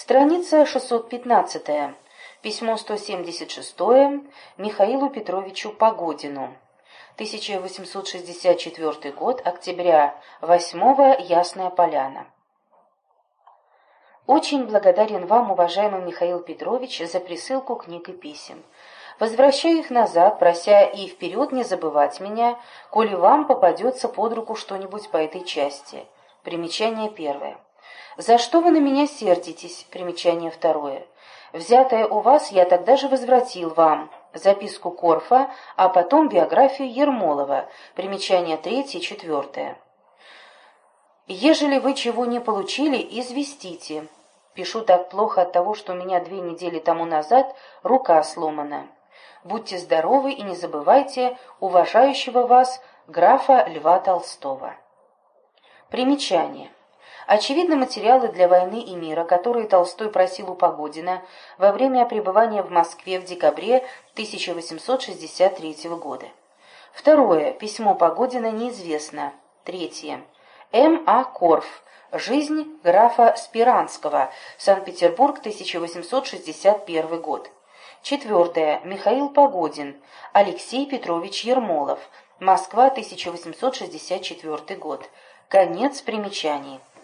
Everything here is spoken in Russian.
Страница 615. Письмо 176 Михаилу Петровичу Погодину. 1864 год, октября, 8 Ясная Поляна. Очень благодарен вам, уважаемый Михаил Петрович, за присылку книг и писем. Возвращаю их назад, прося и вперед не забывать меня, коли вам попадется под руку что-нибудь по этой части. Примечание первое. За что вы на меня сердитесь? Примечание второе. Взятое у вас я тогда же возвратил вам. Записку Корфа, а потом биографию Ермолова. Примечание третье четвертое. Ежели вы чего не получили, известите. Пишу так плохо от того, что у меня две недели тому назад рука сломана. Будьте здоровы и не забывайте уважающего вас графа Льва Толстого. Примечание. Очевидно, материалы для «Войны и мира», которые Толстой просил у Погодина во время пребывания в Москве в декабре 1863 года. Второе. Письмо Погодина неизвестно. Третье. М. А. Корф. Жизнь графа Спиранского. Санкт-Петербург, 1861 год. Четвертое. Михаил Погодин. Алексей Петрович Ермолов. Москва, 1864 год. Конец примечаний.